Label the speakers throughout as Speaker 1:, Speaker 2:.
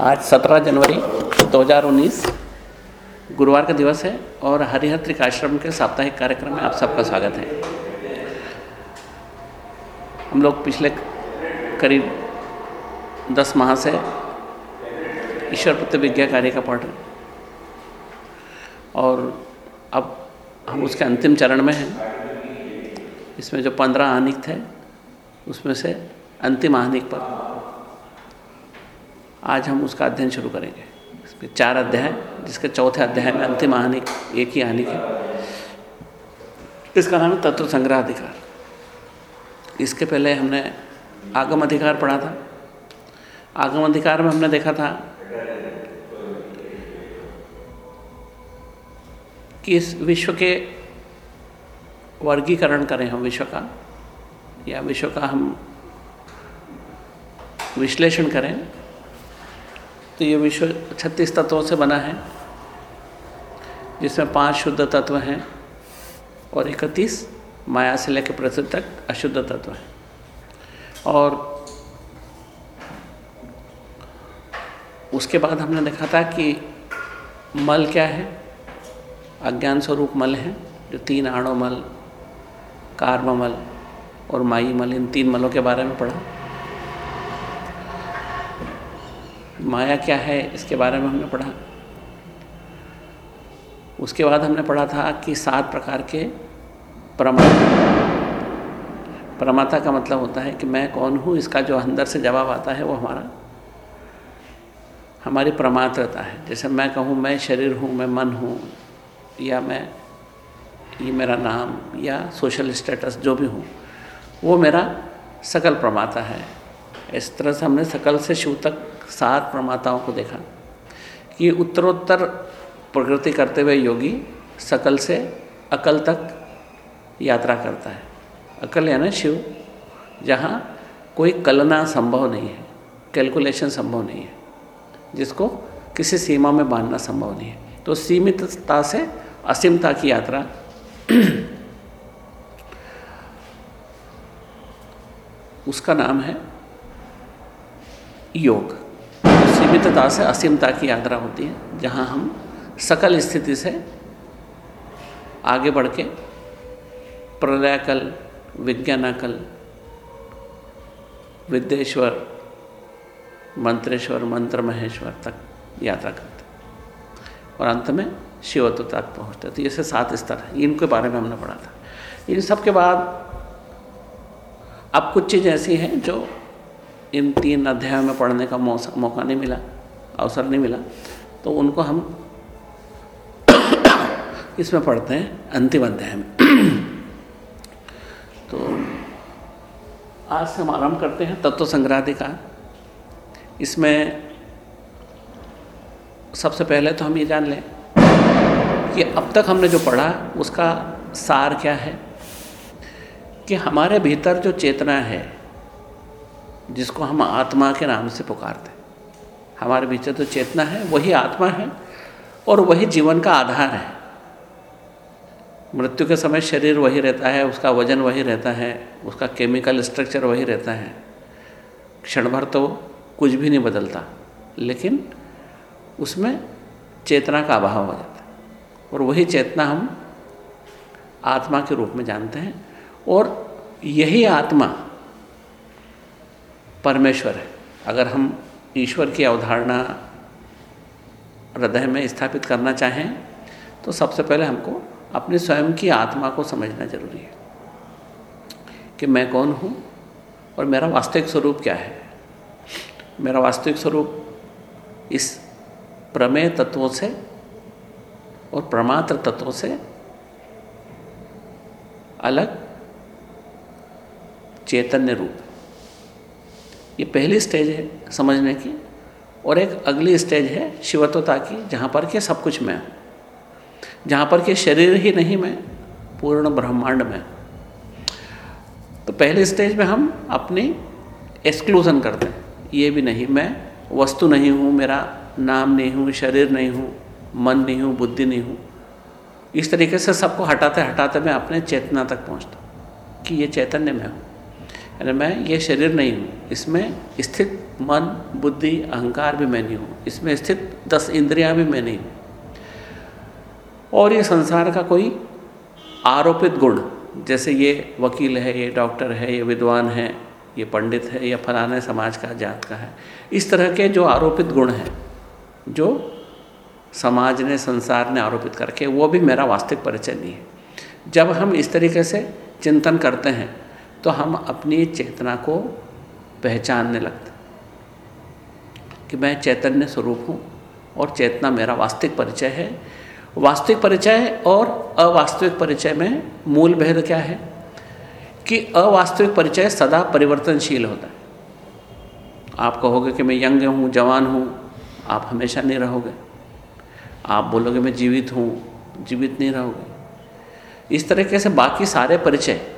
Speaker 1: आज 17 जनवरी 2019 गुरुवार का दिवस है और हरिहर त्रिकाश्रम के साप्ताहिक कार्यक्रम में आप सबका स्वागत है। हम लोग पिछले करीब 10 माह से ईश्वर प्रतिविज्ञा कार्य का रहे और अब हम उसके अंतिम चरण में हैं। इसमें जो पंद्रह आनिक थे, उसमें से अंतिम आहनिक पर आज हम उसका अध्ययन शुरू करेंगे। इसके चार अध्याय जिसके चौथे अध्याय में अंतिम आहनिक एक ही आहनिक है इसका नाम है तत्व संग्रह अधिकार। इसके पहले हमने आगम अधिकार पढ़ा था। आगम अधिकार में हमने देखा था कि इस विश्व के वर्गीकरण करें हम, विश्व का, या विश्व का हम विश्लेषण करें। तो ये विश्व छत्तीस तत्वों से बना है, जिसमें पाँच शुद्ध तत्व हैं और इकतीस माया से लेकर प्रसिद्ध तक अशुद्ध तत्व हैं। और उसके बाद हमने देखा था कि मल क्या है? अज्ञान स्वरूप मल है, जो तीन आणो मल कार्म मल और माई मल, इन तीन मलों के बारे में पढ़ा। माया क्या है, इसके बारे में हमने पढ़ा। उसके बाद हमने पढ़ा था कि सात प्रकार के प्रमाता प्रमाता का मतलब होता है कि मैं कौन हूँ, इसका जो अंदर से जवाब आता है वो हमारा, हमारी प्रमात्रता है। जैसे मैं कहूँ, मैं शरीर हूँ, मैं मन हूँ, या मैं, ये मेरा नाम, या सोशल स्टेटस जो भी हूँ, वो मेरा सकल प्रमाता है। इस तरह से हमने सकल से शिव तक सात प्रमाताओं को देखा कि उत्तरोत्तर प्रकृति करते हुए योगी सकल से अकल तक यात्रा करता है। अकल यानी शिव, जहाँ कोई कलना संभव नहीं है, कैलकुलेशन संभव नहीं है, जिसको किसी सीमा में बांधना संभव नहीं है। तो सीमितता से असीमता की यात्रा उसका नाम है योग। सीमितता से असीमता की यात्रा होती है, जहाँ हम सकल स्थिति से आगे बढ़ के प्रलयकल, विज्ञानकल, विद्येश्वर, मंत्रेश्वर मंत्र महेश्वर तक यात्रा करते और अंत में शिवत्व तक पहुँचते तो ये सात स्तर हैं। इनके बारे में हमने पढ़ा था। इन सब के बाद अब कुछ चीज़ ऐसी हैं जो इन तीन अध्यायों में पढ़ने का मौका नहीं मिला, अवसर नहीं मिला तो उनको हम इसमें पढ़ते हैं अंतिम अध्याय में। तो आज से हम आरंभ करते हैं तत्व संग्रहाधिकार इसमें सबसे पहले तो हम ये जान लें कि अब तक हमने जो पढ़ा उसका सार क्या है? कि हमारे भीतर जो चेतना है जिसको हम आत्मा के नाम से पुकारते हैं। हमारे भीतर तो चेतना है, वही आत्मा है और वही जीवन का आधार है। मृत्यु के समय शरीर वही रहता है, उसका वज़न वही रहता है, उसका केमिकल स्ट्रक्चर वही रहता है। क्षण भर तो कुछ भी नहीं बदलता, लेकिन उसमें चेतना का अभाव हो जाता है। और वही चेतना हम आत्मा के रूप में जानते हैं और यही आत्मा परमेश्वर है। अगर हम ईश्वर की अवधारणा हृदय में स्थापित करना चाहें तो सबसे पहले हमको अपने स्वयं की आत्मा को समझना ज़रूरी है कि मैं कौन हूँ और मेरा वास्तविक स्वरूप क्या है। मेरा वास्तविक स्वरूप इस प्रमेय तत्वों से और प्रमात्र तत्वों से अलग चैतन्य रूप ये पहली स्टेज है समझने की, और एक अगली स्टेज है शिवत्वता की, जहाँ पर कि सब कुछ मैं हूँ। जहाँ पर कि शरीर ही नहीं मैं, पूर्ण ब्रह्मांड में तो पहली स्टेज में हम अपनी एक्सक्लूजन करते हैं। ये भी नहीं, मैं वस्तु नहीं हूँ, मेरा नाम नहीं हूँ, शरीर नहीं हूँ, मन नहीं हूँ, बुद्धि नहीं हूँ। इस तरीके से सबको हटाते हटाते मैं अपने चेतना तक पहुँचता कि ये चैतन्य में हूँ। यानी मैं ये शरीर नहीं हूँ। इसमें स्थित मन, बुद्धि, अहंकार भी मैं नहीं हूँ। इसमें स्थित दस इंद्रियाँ भी मैं नहीं हूँ। और ये संसार का कोई आरोपित गुण, जैसे ये वकील है, ये डॉक्टर है, ये विद्वान है, ये पंडित है, या फलाने समाज का जात का है, इस तरह के जो आरोपित गुण हैं, जो समाज ने, संसार ने आरोपित करके, वो भी मेरा वास्तविक परिचय नहीं है। जब हम इस तरीके से चिंतन करते हैं तो हम अपनी चेतना को पहचानने लगते कि मैं चैतन्य स्वरूप हूँ और चेतना मेरा वास्तविक परिचय है। वास्तविक परिचय और अवास्तविक परिचय में मूल भेद क्या है? कि अवास्तविक परिचय सदा परिवर्तनशील होता है। आप कहोगे कि मैं यंग हूँ, जवान हूँ, आप हमेशा नहीं रहोगे। आप बोलोगे मैं जीवित हूँ, जीवित नहीं रहोगे। इस तरीके से बाकी सारे परिचय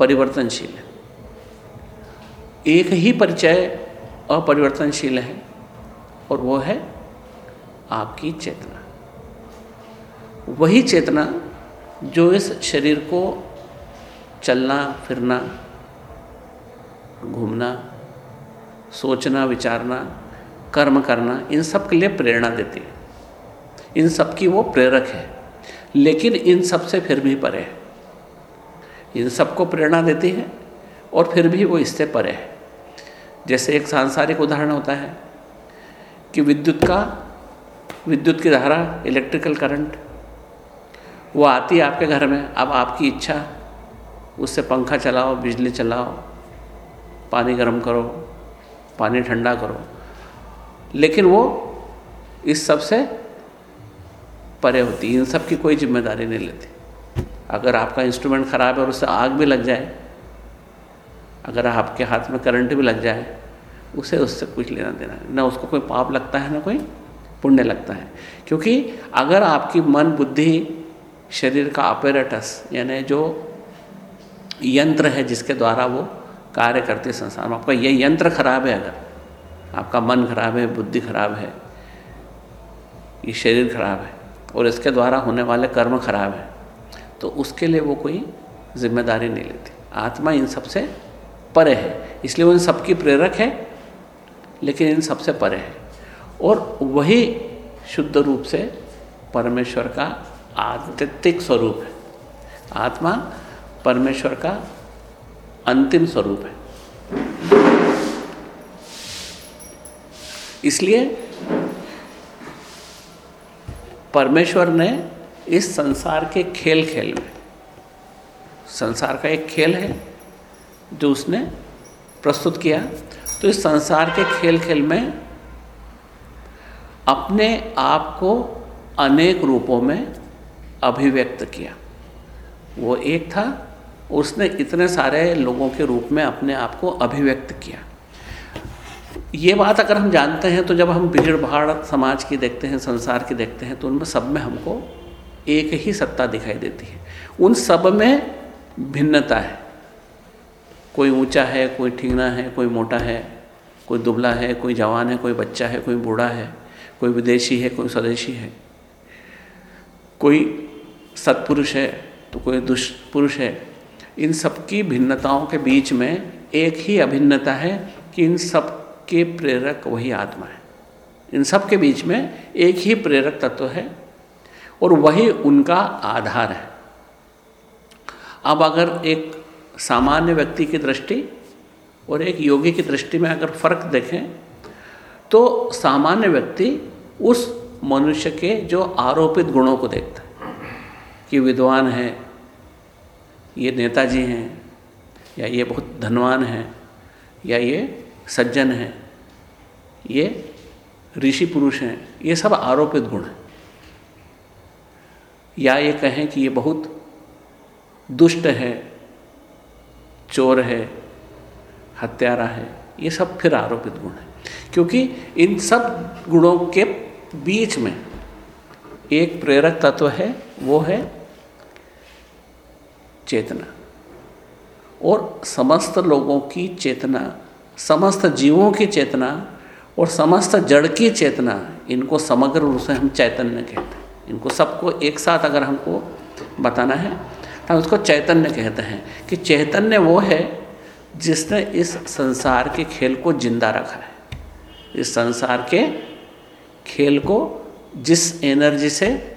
Speaker 1: परिवर्तनशील है। एक ही परिचय अपरिवर्तनशील है और वो है आपकी चेतना। वही चेतना जो इस शरीर को चलना, फिरना, घूमना, सोचना, विचारना, कर्म करना, इन सब के लिए प्रेरणा देती है। इन सब की वो प्रेरक है। लेकिन इन सबसे फिर भी परे है। इन सबको प्रेरणा देती है और फिर भी वो इससे परे है। जैसे एक सांसारिक उदाहरण होता है कि विद्युत का, विद्युत की धारा इलेक्ट्रिकल करंट वो आती है आपके घर में, अब आपकी इच्छा, उससे पंखा चलाओ, बिजली चलाओ, पानी गर्म करो, पानी ठंडा करो, लेकिन वो इस सबसे परे होती इन सब की कोई ज़िम्मेदारी नहीं लेती। अगर आपका इंस्ट्रूमेंट ख़राब है और उससे आग भी लग जाए, अगर आपके हाथ में करंट भी लग जाए, उसे उससे कुछ लेना देना ना उसको कोई पाप लगता है, ना कोई पुण्य लगता है। क्योंकि अगर आपकी मन बुद्धि, शरीर का ऑपरेटस यानी जो यंत्र है जिसके द्वारा वो कार्य करते संसार में, आपका ये यंत्र खराब है अगर, आपका मन खराब है, बुद्धि खराब है, ये शरीर खराब है, और इसके द्वारा होने वाले कर्म खराब है तो उसके लिए वो कोई ज़िम्मेदारी नहीं लेती। आत्मा इन सबसे परे है, इसलिए वो इन सबकी प्रेरक है, लेकिन इन सबसे परे है। और वही शुद्ध रूप से परमेश्वर का आत्यतिक स्वरूप है। आत्मा परमेश्वर का अंतिम स्वरूप है। इसलिए परमेश्वर ने इस संसार के खेल खेल में। संसार का एक खेल है जो उसने प्रस्तुत किया। तो इस संसार के खेल खेल में अपने आप को अनेक रूपों में अभिव्यक्त किया। वो एक था, उसने इतने सारे लोगों के रूप में अपने आप को अभिव्यक्त किया। ये बात अगर हम जानते हैं तो जब हम भीड़ भाड़ समाज की देखते हैं, संसार की देखते हैं तो उनमें सब में हमको एक ही सत्ता दिखाई देती है। उन सब में भिन्नता है। कोई ऊँचा है, कोई ठीना है, कोई मोटा है, कोई दुबला है, कोई जवान है, कोई बच्चा है, कोई बूढ़ा है, कोई विदेशी है, कोई स्वदेशी है। कोई सत्पुरुष है तो कोई दुष्पुरुष है। इन सबकी भिन्नताओं के बीच में एक ही अभिन्नता है कि इन सब के प्रेरक वही आत्मा है। इन सब के बीच में एक ही प्रेरक तत्व है और वही उनका आधार है। अब अगर एक सामान्य व्यक्ति की दृष्टि और एक योगी की दृष्टि में अगर फ़र्क देखें तो सामान्य व्यक्ति उस मनुष्य के जो आरोपित गुणों को देखता है कि विद्वान है, ये नेताजी हैं, या ये बहुत धनवान हैं, या ये सज्जन हैं, ये ऋषि पुरुष हैं, ये सब आरोपित गुण हैं। या ये कहें कि ये बहुत दुष्ट है, चोर है, हत्यारा है, ये सब फिर आरोपित गुण है। क्योंकि इन सब गुणों के बीच में एक प्रेरक तत्व है, वो है चेतना। और समस्त लोगों की चेतना, समस्त जीवों की चेतना और समस्त जड़ की चेतना, इनको समग्र रूप से हम चैतन्य कहते हैं। इनको सबको एक साथ अगर हमको बताना है हम उसको चैतन्य कहते हैं। कि चैतन्य वो है जिसने इस संसार के खेल को ज़िंदा रखा है। इस संसार के खेल को जिस एनर्जी से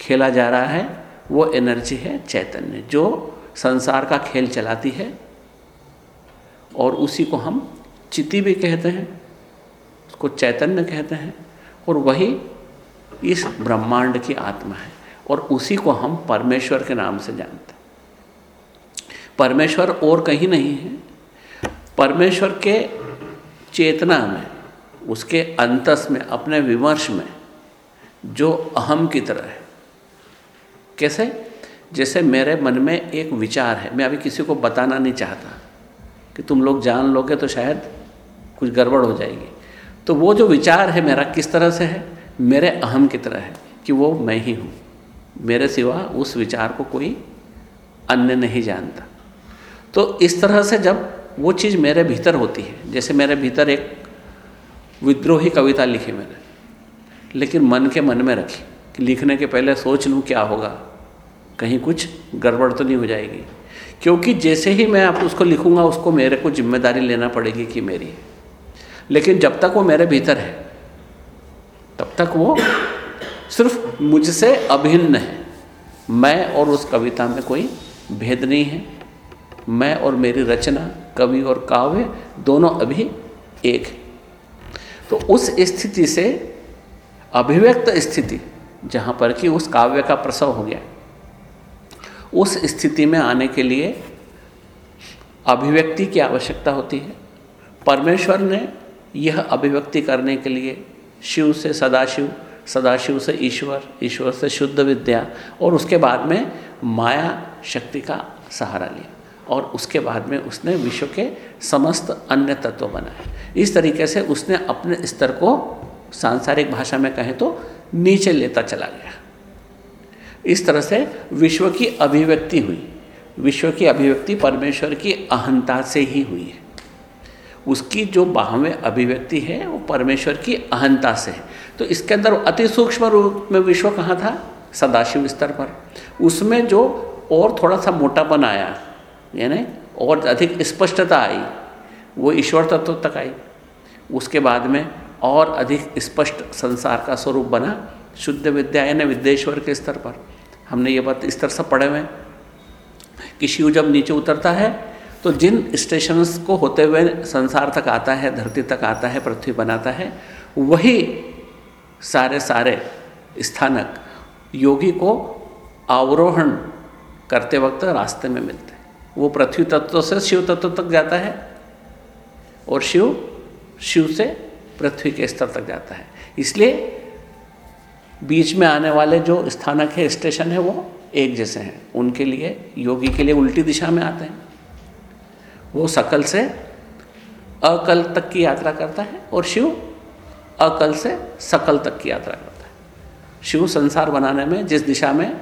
Speaker 1: खेला जा रहा है, वो एनर्जी है चैतन्य, जो संसार का खेल चलाती है। और उसी को हम चिति भी कहते हैं, उसको चैतन्य कहते हैं। और वही इस ब्रह्मांड की आत्मा है और उसी को हम परमेश्वर के नाम से जानते हैं। परमेश्वर और कहीं नहीं है। परमेश्वर के चेतना में, उसके अंतस में, अपने विमर्श में, जो अहम की तरह है। कैसे? जैसे मेरे मन में एक विचार है। मैं अभी किसी को बताना नहीं चाहता कि तुम लोग जान लोगे तो शायद कुछ गड़बड़ हो जाएगी। तो वो जो विचार है मेरा किस तरह से है? मेरे अहम की तरह है कि वो मैं ही हूँ। मेरे सिवा उस विचार को कोई अन्य नहीं जानता। तो इस तरह से जब वो चीज़ मेरे भीतर होती है, जैसे मेरे भीतर एक विद्रोही कविता लिखी मैंने, लेकिन मन के मन में रखी कि लिखने के पहले सोच लूँ क्या होगा, कहीं कुछ गड़बड़ तो नहीं हो जाएगी। क्योंकि जैसे ही मैं आप उसको लिखूँगा, उसको मेरे को ज़िम्मेदारी लेना पड़ेगी कि मेरी लेकिन जब तक वो मेरे भीतर है तब तक वो सिर्फ़ मुझसे अभिन्न है। मैं और उस कविता में कोई भेद नहीं है। मैं और मेरी रचना, कवि और काव्य दोनों अभी एक है। तो उस स्थिति से अभिव्यक्त स्थिति, जहाँ पर कि उस काव्य का प्रसव हो गया, उस स्थिति में आने के लिए अभिव्यक्ति की आवश्यकता होती है। परमेश्वर ने यह अभिव्यक्ति करने के लिए शिव से सदाशिव सदाशिव से ईश्वर ईश्वर से शुद्ध विद्या, और उसके बाद में माया शक्ति का सहारा लिया, और उसके बाद में उसने विश्व के समस्त अन्य तत्व बनाए। इस तरीके से उसने अपने स्तर को सांसारिक भाषा में कहें तो नीचे लेता चला गया। इस तरह से विश्व की अभिव्यक्ति हुई। विश्व की अभिव्यक्ति परमेश्वर की अहंता से ही हुई है। उसकी जो बाहवें अभिव्यक्ति है, वो परमेश्वर की अहंता से है। तो इसके अंदर अति सूक्ष्म रूप में विश्व कहाँ था? सदाशिव स्तर पर। उसमें जो और थोड़ा सा मोटापन आया यानी और अधिक स्पष्टता आई, वो ईश्वर तत्व तक आई। उसके बाद में और अधिक स्पष्ट संसार का स्वरूप बना, शुद्ध विद्या, यानी विद्येश्वर के स्तर पर। हमने ये बात इस तरह से पढ़े हुए कि शिव जब नीचे उतरता है तो जिन स्टेशंस को होते हुए संसार तक आता है, धरती तक आता है, पृथ्वी बनाता है, वही सारे सारे स्थानक योगी को अवरोहण करते वक्त रास्ते में मिलते हैं। वो पृथ्वी तत्व से शिव तत्व तक जाता है और शिव शिव से पृथ्वी के स्तर तक जाता है। इसलिए बीच में आने वाले जो स्थानक है स्टेशन है, वो एक जैसे हैं। उनके लिए, योगी के लिए उल्टी दिशा में आते हैं। वो सकल से अकल तक की यात्रा करता है और शिव अकल से सकल तक की यात्रा करता है। शिव संसार बनाने में जिस दिशा में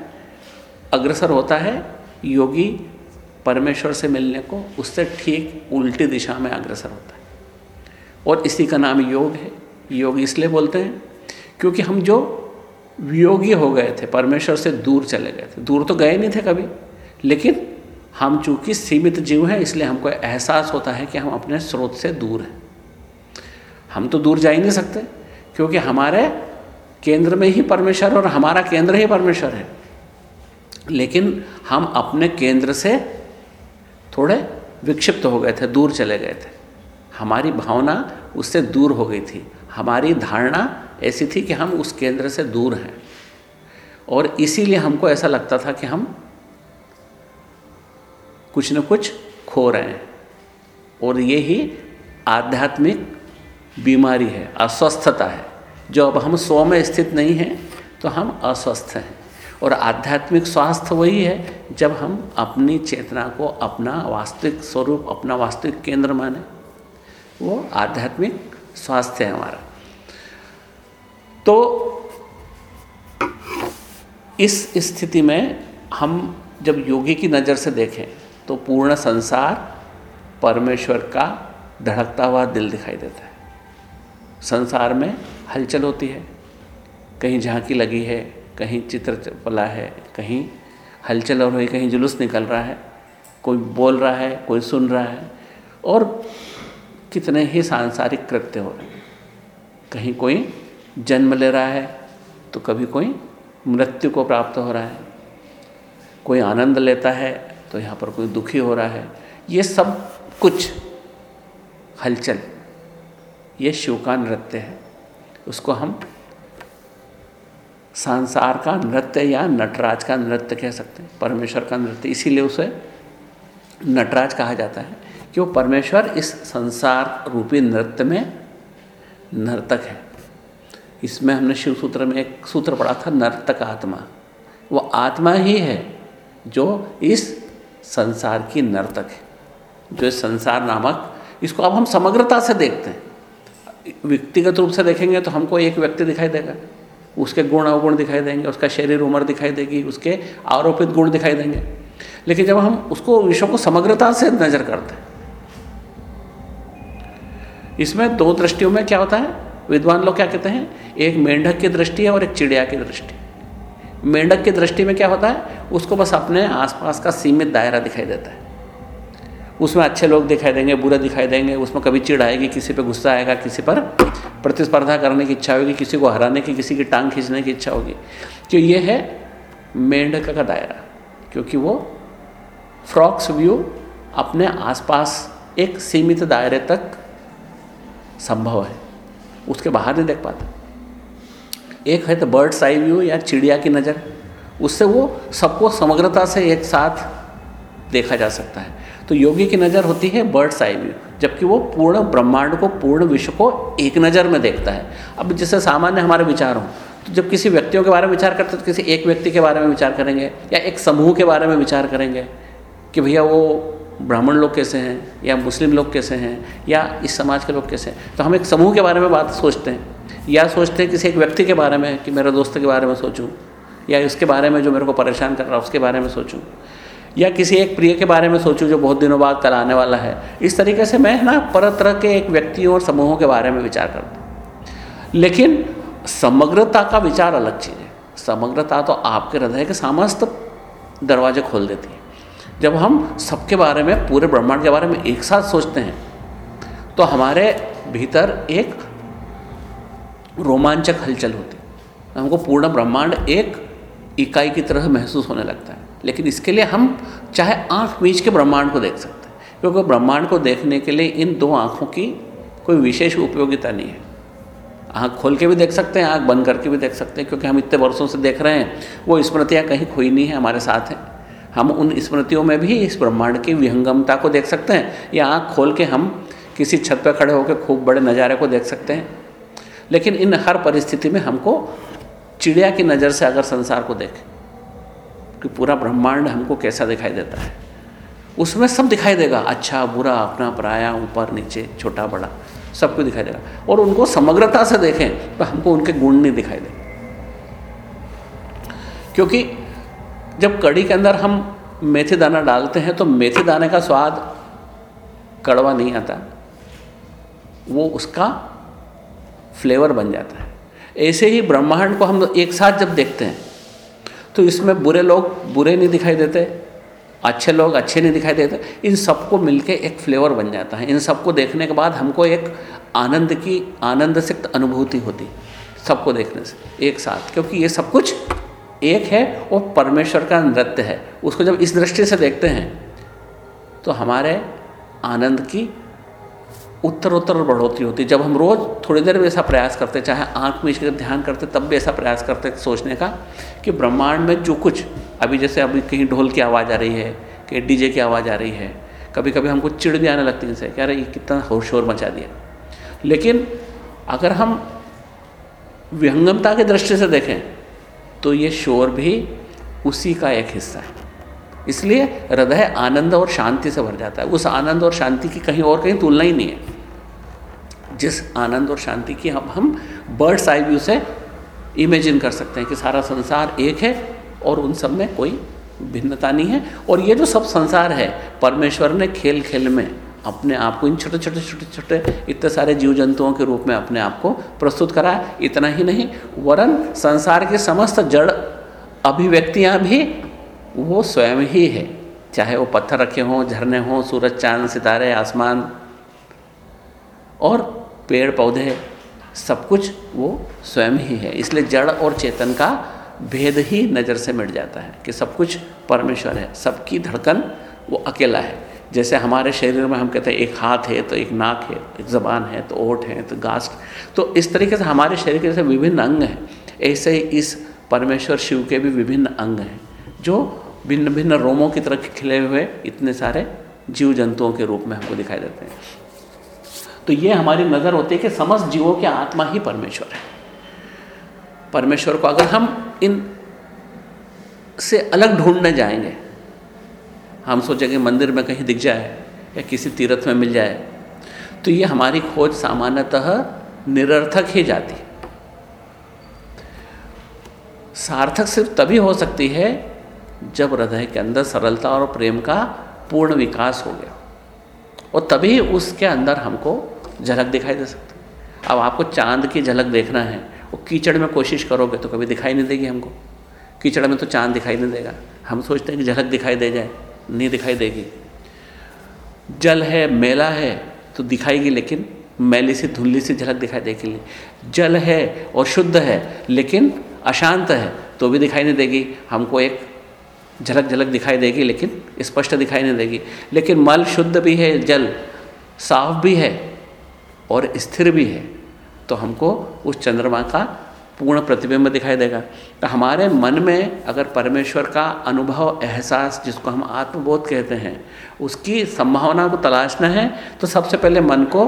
Speaker 1: अग्रसर होता है, योगी परमेश्वर से मिलने को उससे ठीक उल्टी दिशा में अग्रसर होता है। और इसी का नाम योग है। योग इसलिए बोलते हैं क्योंकि हम जो वियोगी हो गए थे, परमेश्वर से दूर चले गए थे। दूर तो गए नहीं थे कभी, लेकिन हम चूँकि सीमित जीव हैं, इसलिए हमको एहसास होता है कि हम अपने स्रोत से दूर हैं। हम तो दूर जा ही नहीं सकते, क्योंकि हमारे केंद्र में ही परमेश्वर और हमारा केंद्र ही परमेश्वर है। लेकिन हम अपने केंद्र से थोड़े विक्षिप्त हो गए थे, दूर चले गए थे। हमारी भावना उससे दूर हो गई थी। हमारी धारणा ऐसी थी कि हम उस केंद्र से दूर हैं। और इसीलिए हमको ऐसा लगता था कि हम कुछ न कुछ खो रहे हैं। और ये ही आध्यात्मिक बीमारी है, अस्वस्थता है। जो अब हम स्व में स्थित नहीं हैं तो हम अस्वस्थ हैं। और आध्यात्मिक स्वास्थ्य वही है, जब हम अपनी चेतना को अपना वास्तविक स्वरूप, अपना वास्तविक केंद्र माने। वो आध्यात्मिक स्वास्थ्य है हमारा। तो इस स्थिति में हम जब योगी की नज़र से देखें तो पूर्ण संसार परमेश्वर का धड़कता हुआ दिल दिखाई देता है। संसार में हलचल होती है। कहीं झांकी लगी है, कहीं चित्रकला है, कहीं हलचल और रही कहीं जुलूस निकल रहा है। कोई बोल रहा है, कोई सुन रहा है और कितने ही सांसारिक कृत्य हो रहे हैं। कहीं कोई जन्म ले रहा है तो कभी कोई मृत्यु को प्राप्त हो रहा है। कोई आनंद लेता है तो यहाँ पर कोई दुखी हो रहा है। ये सब कुछ हलचल, ये शिव का नृत्य है। उसको हम संसार का नृत्य या नटराज का नृत्य कह सकते हैं, परमेश्वर का नृत्य। इसीलिए उसे नटराज कहा जाता है कि वो परमेश्वर इस संसार रूपी नृत्य में नर्तक है। इसमें हमने शिव सूत्र में एक सूत्र पढ़ा था, नर्तक आत्मा। वो आत्मा ही है जो इस संसार की नर्तक है, जो संसार नामक, इसको अब हम समग्रता से देखते हैं। व्यक्तिगत रूप से देखेंगे तो हमको एक व्यक्ति दिखाई देगा, उसके गुण अवगुण दिखाई देंगे, उसका शरीर उम्र दिखाई देगी, उसके आरोपित गुण दिखाई देंगे। लेकिन जब हम उसको विषय को समग्रता से नज़र करते हैं, इसमें दो दृष्टियों में क्या होता है? विद्वान लोग क्या कहते हैं? एक मेंढक की दृष्टि है और एक चिड़िया की दृष्टि। मेंढक की दृष्टि में क्या होता है? उसको बस अपने आसपास का सीमित दायरा दिखाई देता है। उसमें अच्छे लोग दिखाई देंगे, बुरे दिखाई देंगे, उसमें कभी चिड़ आएगी, किसी पर गुस्सा आएगा, किसी पर प्रतिस्पर्धा करने की इच्छा होगी, किसी को हराने की, किसी की टांग खींचने की इच्छा होगी। तो ये है मेंढक का दायरा, क्योंकि वो फ्रॉक्स व्यू अपने आसपास एक सीमित दायरे तक संभव है। उसके बाहर नहीं देख पाता। एक है तो बर्ड्स आई व्यू या चिड़िया की नज़र। उससे वो सबको समग्रता से एक साथ देखा जा सकता है। तो योगी की नज़र होती है बर्ड्स आई व्यू जबकि वो पूर्ण ब्रह्मांड को, पूर्ण विश्व को एक नज़र में देखता है। अब जैसे सामान्य हमारे विचार हों तो जब किसी व्यक्तियों के बारे में विचार करते हैं तो किसी एक व्यक्ति के बारे में विचार करेंगे या एक समूह के बारे में विचार करेंगे कि भैया वो ब्राह्मण लोग कैसे हैं या मुस्लिम लोग कैसे हैं या इस समाज के लोग कैसे हैं तो हम एक समूह के बारे में बात सोचते हैं। या सोचते हैं किसी एक व्यक्ति के बारे में कि मेरे दोस्त के बारे में सोचूं, या उसके बारे में जो मेरे को परेशान कर रहा है, उसके बारे में सोचूं, या किसी एक प्रिय के बारे में सोचूं जो बहुत दिनों बाद कल आने वाला है। इस तरीके से मैं ना पर तरह के एक व्यक्तियों और समूहों के बारे में विचार करता लेकिन समग्रता का विचार अलग चीज़ है। समग्रता तो आपके हृदय के समस्त दरवाजे खोल देती है। जब हम सबके बारे में, पूरे ब्रह्मांड के बारे में एक साथ सोचते हैं तो हमारे भीतर एक रोमांचक हलचल होती है। हमको पूर्ण ब्रह्मांड एक इकाई की तरह महसूस होने लगता है। लेकिन इसके लिए हम चाहे आँख मीच के ब्रह्मांड को देख सकते हैं। क्योंकि ब्रह्मांड को देखने के लिए इन दो आँखों की कोई विशेष उपयोगिता नहीं है। आँख खोल के भी देख सकते हैं, आँख बंद करके भी देख सकते हैं, क्योंकि हम इतने वर्षों से देख रहे हैं। वो स्मृतियाँ कहीं खोई नहीं है, हमारे साथ हैं। हम उन स्मृतियों में भी इस ब्रह्मांड की विहंगमता को देख सकते हैं। या आँख खोल के हम किसी छत पर खड़े होकर खूब बड़े नज़ारे को देख सकते हैं। लेकिन इन हर परिस्थिति में हमको चिड़िया की नज़र से अगर संसार को देखें, कि पूरा ब्रह्मांड हमको कैसा दिखाई देता है, उसमें सब दिखाई देगा अच्छा बुरा, अपना पराया, ऊपर, नीचे, छोटा, बड़ा, सब कुछ दिखाई देगा। और उनको समग्रता से देखें तो हमको उनके गुण नहीं दिखाई देंगे। क्योंकि जब कड़ी के अंदर हम मेथी दाना डालते हैं तो मेथी दाने का स्वाद कड़वा नहीं आता। वो उसका फ्लेवर बन जाता है। ऐसे ही ब्रह्मांड को हम एक साथ जब देखते हैं तो इसमें बुरे लोग बुरे नहीं दिखाई देते, अच्छे लोग अच्छे नहीं दिखाई देते। इन सबको मिलके एक फ्लेवर बन जाता है। इन सबको देखने के बाद हमको एक आनंद की आनंद से अनुभूति होती सबको देखने से, एक साथ। क्योंकि ये सब कुछ एक है वो परमेश्वर का नृत्य है। उसको जब इस दृष्टि से देखते हैं तो हमारे आनंद की उत्तर उत्तर बढ़ोतरी होती है। जब हम रोज़ थोड़ी देर भी ऐसा प्रयास करते, चाहे आँख में इसके ध्यान करते, तब भी ऐसा प्रयास करते सोचने का कि ब्रह्मांड में जो कुछ, अभी जैसे अभी कहीं ढोल की आवाज़ आ रही है, कहीं डीजे की आवाज़ आ रही है कभी कभी हमको चिड़ भी आने लगती है, इनसे कह रहे ये कितना होर शोर मचा दिया। लेकिन अगर हम विहंगमता की दृष्टि से देखें तो ये शोर भी उसी का एक हिस्सा है। इसलिए हृदय आनंद और शांति से भर जाता है। उस आनंद और शांति की कहीं और कहीं तुलना ही नहीं है। जिस आनंद और शांति की हम हम बर्ड्स आई व्यू से इमेजिन कर सकते हैं कि सारा संसार एक है और उन सब में कोई भिन्नता नहीं है। और ये जो सब संसार है, परमेश्वर ने खेल खेल में अपने आप को इन छोटे छोटे छोटे छोटे, इतने सारे जीव जंतुओं के रूप में अपने आप को प्रस्तुत करा इतना ही नहीं, वरन संसार के समस्त जड़ अभिव्यक्तियाँ भी वो स्वयं ही है, चाहे वो पत्थर रखे हों, झरने हों, सूरज, चाँद, सितारे, आसमान और पेड़ पौधे सब कुछ वो स्वयं ही है। इसलिए जड़ और चेतन का भेद ही नज़र से मिट जाता है कि सब कुछ परमेश्वर है, सबकी धड़कन वो अकेला है। जैसे हमारे शरीर में हम कहते हैं, एक हाथ है तो एक नाक है, एक ज़बान है तो ओठ है तो गास्ट। तो इस तरीके से हमारे शरीर के जैसे विभिन्न अंग हैं, ऐसे ही इस परमेश्वर शिव के भी विभिन्न अंग हैं, जो भिन्न भिन्न रोमों की तरह खिले हुए इतने सारे जीव जंतुओं के रूप में हमको दिखाई देते हैं। तो ये हमारी नज़र होती है कि समस्त जीवों की आत्मा ही परमेश्वर है। परमेश्वर को अगर हम इन से अलग ढूँढने जाएँगे, हम सोचेंगे मंदिर में कहीं दिख जाए या किसी तीर्थ में मिल जाए तो ये हमारी खोज सामान्यतः निरर्थक ही जाती। सार्थक सिर्फ़ तभी हो सकती है जब हृदय के अंदर सरलता और प्रेम का पूर्ण विकास हो गया, और तभी उसके अंदर हमको झलक दिखाई दे सकती अब आपको चाँद की झलक देखना है वो कीचड़ में कोशिश करोगे तो कभी दिखाई नहीं देगी हमको। कीचड़ में तो चाँद दिखाई नहीं देगा। हम सोचते हैं कि झलक दिखाई दे जाए, नहीं दिखाई देगी। जल है, मेला है तो दिखाएगी, लेकिन मैली से धुल्ली से झलक दिखाई देगी। जल है और शुद्ध है, लेकिन अशांत है तो भी दिखाई नहीं देगी। हमको एक झलक झलक दिखाई देगी, लेकिन स्पष्ट दिखाई नहीं देगी। लेकिन मल शुद्ध भी है, जल साफ़ भी है और स्थिर भी है तो हमको उस चंद्रमा का पूर्ण प्रतिबिंब दिखाई देगा। तो हमारे मन में अगर परमेश्वर का अनुभव, एहसास, जिसको हम आत्मबोध कहते हैं, उसकी संभावना को तलाशना है तो सबसे पहले मन को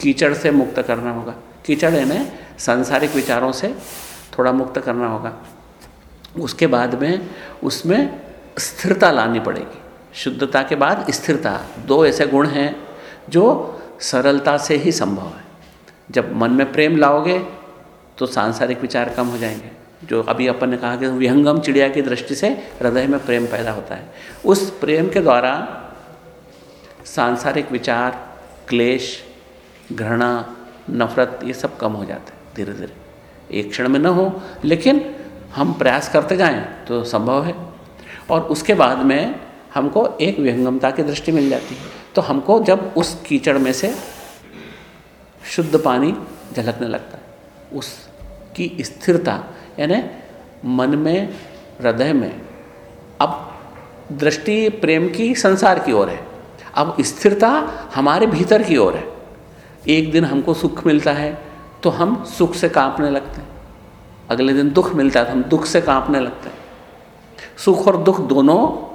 Speaker 1: कीचड़ से मुक्त करना होगा। कीचड़ यानी सांसारिक विचारों से थोड़ा मुक्त करना होगा। उसके बाद में उसमें स्थिरता लानी पड़ेगी। शुद्धता के बाद स्थिरता। दो ऐसे गुण हैं जो सरलता से ही संभव है। जब मन में प्रेम लाओगे तो सांसारिक विचार कम हो जाएँगे। जो अभी अपन ने कहा कि विहंगम चिड़िया की दृष्टि से हृदय में प्रेम पैदा होता है। उस प्रेम के द्वारा सांसारिक विचार, क्लेश, घृणा, नफरत ये सब कम हो जाते हैं धीरे धीरे एक क्षण में न हो, लेकिन हम प्रयास करते जाएँ तो संभव है। और उसके बाद में हमको एक विहंगमता की दृष्टि मिल जाती है। तो हमको जब उस कीचड़ में से शुद्ध पानी झलकने लगता है, उसकी स्थिरता, यानी मन में, हृदय में, अब दृष्टि प्रेम की संसार की ओर है। अब स्थिरता हमारे भीतर की ओर है। एक दिन हमको सुख मिलता है तो हम सुख से कांपने लगते हैं। अगले दिन दुख मिलता है तो हम दुख से कांपने लगते हैं। सुख और दुख दोनों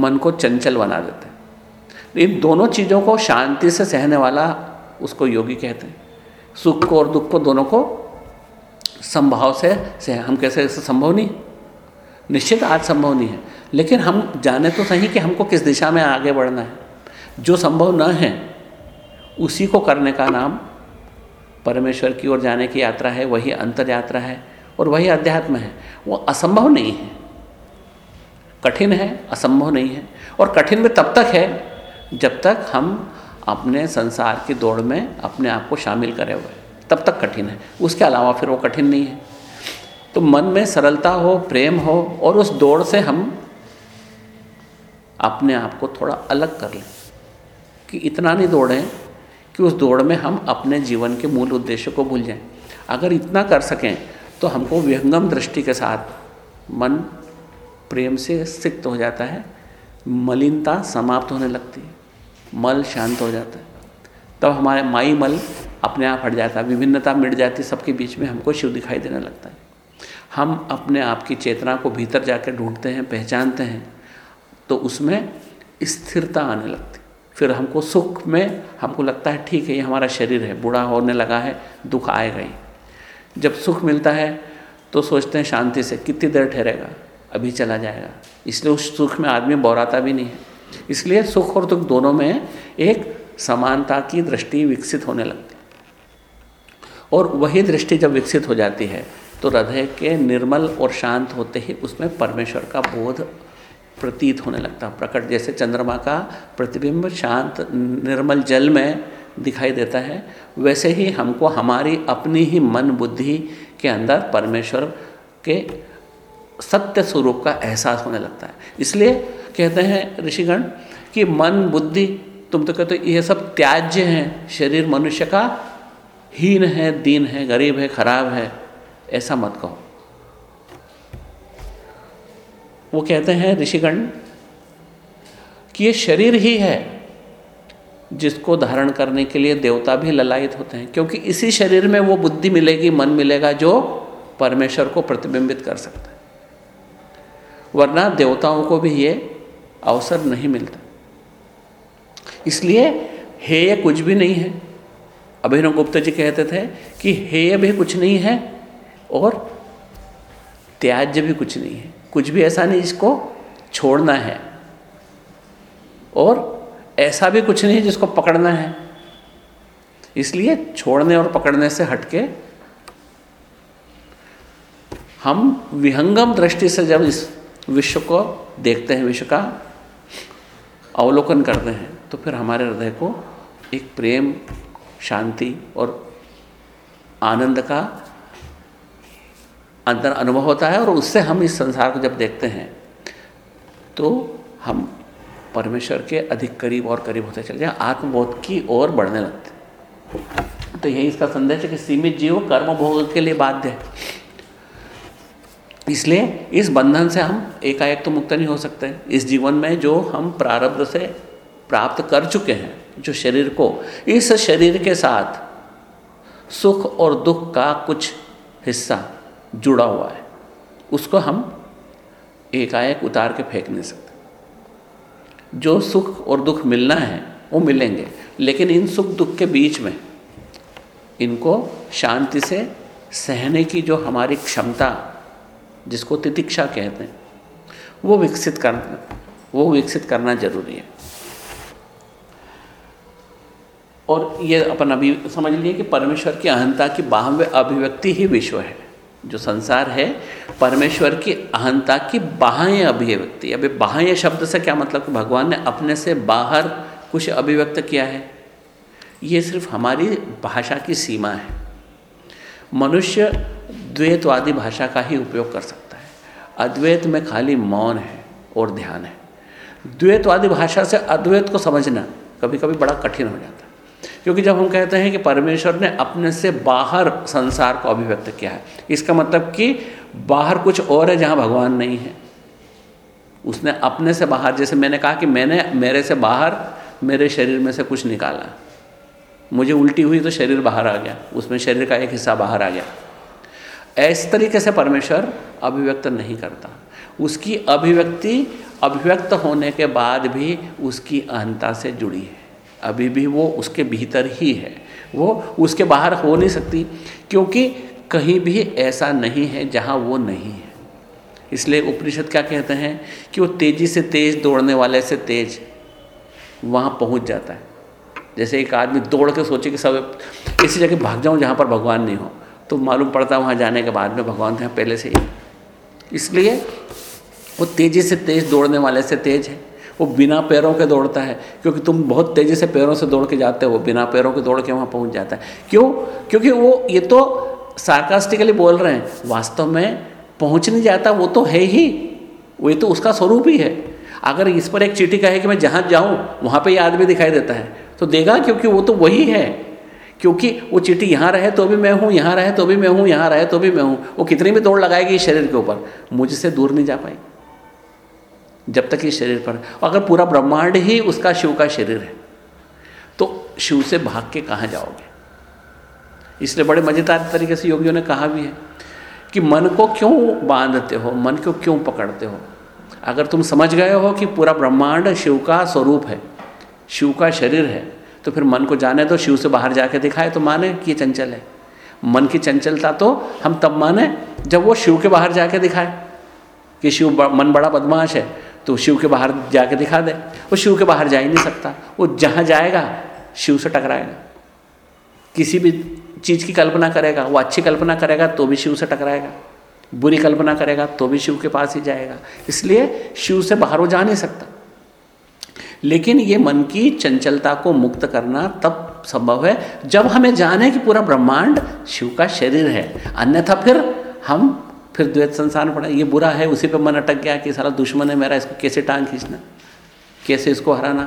Speaker 1: मन को चंचल बना देते हैं। इन दोनों चीज़ों को शांति से सहने वाला उसको योगी कहते हैं। सुख को और दुख को दोनों को संभाव से सह, हम कैसे ऐसे संभव नहीं? निश्चित आज संभव नहीं है। लेकिन हम जाने तो सही कि हमको किस दिशा में आगे बढ़ना है। जो संभव न है, उसी को करने का नाम परमेश्वर की ओर जाने की यात्रा है, वही अंतर यात्रा है और वही अध्यात्म है। वो असंभव नहीं है। कठिन है, असंभव नहीं है। और कठिन में तब तक है, जब तक हम अपने संसार की दौड़ में अपने आप को शामिल करे हुए। तब तक कठिन है। उसके अलावा फिर वो कठिन नहीं है। तो मन में सरलता हो, प्रेम हो और उस दौड़ से हम अपने आप को थोड़ा अलग कर लें। कि इतना नहीं दौड़ें कि उस दौड़ में हम अपने जीवन के मूल उद्देश्य को भूल जाएँ। अगर इतना कर सकें तो हमको विहंगम दृष्टि के साथ मन प्रेम से सिक्त हो जाता है, मलिनता समाप्त होने लगती है, मल शांत हो जाता है। तब हमारे माई मल अपने आप हट जाता है, विभिन्नता मिट जाती सबके बीच में हमको शिव दिखाई देने लगता है। हम अपने आप की चेतना को भीतर जाकर ढूंढते हैं, पहचानते हैं तो उसमें स्थिरता आने लगती फिर हमको सुख में, हमको लगता है, ठीक है, ये हमारा शरीर है बूढ़ा होने लगा है, दुख आएगा ही जब सुख मिलता है तो सोचते हैं, शांति से, कितनी देर ठहरेगा? अभी चला जाएगा। इसलिए उस सुख में आदमी बौराता भी नहीं है। इसलिए सुख और दुख दोनों में एक समानता की दृष्टि विकसित होने लगती और वही दृष्टि जब विकसित हो जाती है तो हृदय के निर्मल और शांत होते ही उसमें परमेश्वर का बोध प्रतीत होने लगता है। प्रकट जैसे चंद्रमा का प्रतिबिंब शांत, निर्मल जल में दिखाई देता है, वैसे ही हमको हमारी अपनी ही मन बुद्धि के अंदर परमेश्वर के सत्य स्वरूप का एहसास होने लगता है। इसलिए कहते हैं ऋषिगण कि मन, बुद्धि, तुम तो कहते हो ये सब त्याज्य हैं। शरीर मनुष्य का हीन है, दीन है, गरीब है, खराब है, ऐसा मत कहो। वो कहते हैं ऋषिगण, कि ये शरीर ही है जिसको धारण करने के लिए देवता भी ललायित होते हैं, क्योंकि इसी शरीर में वो बुद्धि मिलेगी, मन मिलेगा जो परमेश्वर को प्रतिबिंबित कर सकता है। वरना देवताओं को भी ये अवसर नहीं मिलता। इसलिए हेय कुछ भी नहीं है। अभिनव गुप्ता जी कहते थे कि हेय भी कुछ नहीं है और त्याज्य भी कुछ नहीं है। कुछ भी ऐसा नहीं जिसको छोड़ना है। और ऐसा भी कुछ नहीं जिसको पकड़ना है। इसलिए छोड़ने और पकड़ने से हटके हम विहंगम दृष्टि से जब इस विश्व को देखते हैं, विश्व का अवलोकन करते हैं तो फिर हमारे हृदय को एक प्रेम, शांति और आनंद का अंदर अनुभव होता है और उससे हम इस संसार को जब देखते हैं तो हम परमेश्वर के अधिक करीब और करीब होते चले जाए, आत्मबोध की ओर बढ़ने लगते तो यही इसका संदेश है कि सीमित जीव कर्म भोग के लिए बाध्य है। इसलिए इस बंधन से हम एकाएक तो मुक्त नहीं हो सकते इस जीवन में जो हम प्रारब्ध से प्राप्त कर चुके हैं, जो शरीर को, इस शरीर के साथ सुख और दुख का कुछ हिस्सा जुड़ा हुआ है, उसको हम एकाएक उतार के फेंक नहीं सकते। जो सुख और दुख मिलना है, वो मिलेंगे, लेकिन इन सुख दुख के बीच में इनको शांति से सहने की जो हमारी क्षमता, जिसको तितिक्षा कहते हैं, वो विकसित करना वो विकसित करना ज़रूरी है। और ये अपन अभी समझ लिए कि परमेश्वर की अहंता की बाह्य अभिव्यक्ति ही विश्व है। जो संसार है, परमेश्वर की अहंता की बाह्य अभिव्यक्ति अभी बाह्य शब्द से क्या मतलब? कि भगवान ने अपने से बाहर कुछ अभिव्यक्त किया है। ये सिर्फ़ हमारी भाषा की सीमा है। मनुष्य द्वैतवादी भाषा का ही उपयोग कर सकता है। अद्वैत में खाली मौन है और ध्यान है। द्वैतवादी भाषा से अद्वैत को समझना कभी कभी बड़ा कठिन हो जाता है। क्योंकि जब हम कहते हैं कि परमेश्वर ने अपने से बाहर संसार को अभिव्यक्त किया है, इसका मतलब कि बाहर कुछ और है जहाँ भगवान नहीं है। उसने अपने से बाहर, जैसे मैंने कहा कि मैंने मेरे से बाहर मेरे शरीर में से कुछ निकाला। मुझे उल्टी हुई तो शरीर बाहर आ गया, उसमें शरीर का एक हिस्सा बाहर आ गया। इस तरीके से परमेश्वर अभिव्यक्त नहीं करता। उसकी अभिव्यक्ति अभिव्यक्त होने के बाद भी उसकी अहंता से जुड़ी है। अभी भी वो उसके भीतर ही है। वो उसके बाहर हो नहीं सकती, क्योंकि कहीं भी ऐसा नहीं है जहाँ वो नहीं है। इसलिए उपनिषद क्या कहते हैं कि वो तेज़ी से तेज़ दौड़ने वाले से तेज़ वहाँ पहुँच जाता है। जैसे एक आदमी दौड़ के सोचे कि सब ऐसी जगह भाग जाऊँ जहाँ पर भगवान नहीं हो तो मालूम पड़ता है वहाँ जाने के बाद में भगवान थे पहले से ही। इसलिए वो तेज़ी से तेज़ दौड़ने वाले से तेज़ है। वो बिना पैरों के दौड़ता है, क्योंकि तुम बहुत तेज़ी से पैरों से दौड़ के जाते हो, बिना पैरों के दौड़ के वहाँ पहुँच जाता है। क्यों? क्योंकि वो, ये तो सार्कास्टिकली बोल रहे हैं, वास्तव में पहुँच नहीं जाता, वो तो है ही। वो तो उसका स्वरूप ही है। अगर इस पर एक चीटी कहे कि मैं जहाँ जाऊँ, वहाँ पर ये आदमी दिखाई देता है तो देगा, क्योंकि वो तो वही है। क्योंकि वो चीटी यहाँ रहे तो भी मैं हूँ, यहाँ रहे तो भी मैं हूँ, यहाँ रहे तो भी मैं हूँ। वो कितनी भी दौड़ लगाएगी शरीर के ऊपर, मुझसे दूर नहीं जा पाएगी। जब तक ये शरीर पर अगर पूरा ब्रह्मांड ही उसका शिव का शरीर है तो शिव से भाग के कहाँ जाओगे? इसलिए बड़े मज़ेदार तरीके से योगियों ने कहा भी है कि मन को क्यों बांधते हो, मन को क्यों पकड़ते हो? अगर तुम समझ गए हो कि पूरा ब्रह्मांड शिव का स्वरूप है, शिव का शरीर है तो फिर मन को जाने तो शिव से बाहर जाके दिखाए तो माने कि ये चंचल है। मन की चंचलता तो हम तब माने जब वो शिव के बाहर जाके दिखाए कि शिव मन बड़ा बदमाश है। तो शिव के बाहर जाके दिखा दे। वो शिव के बाहर जा ही नहीं सकता। वो जहाँ जाएगा, शिव से टकराएगा। किसी भी चीज़ की कल्पना करेगा, वो अच्छी कल्पना करेगा तो भी शिव से टकराएगा। बुरी कल्पना करेगा तो भी शिव के पास ही जाएगा। इसलिए शिव से बाहर वो जा नहीं सकता। लेकिन ये मन की चंचलता को मुक्त करना तब संभव है, जब हमें जाने कि पूरा ब्रह्मांड शिव का शरीर है। अन्यथा फिर हम फिर द्वैत संसार पड़ा। ये बुरा है, उसी पे मन अटक गया कि सारा दुश्मन है मेरा, इसको कैसे टांग खींचना? कैसे इसको हराना?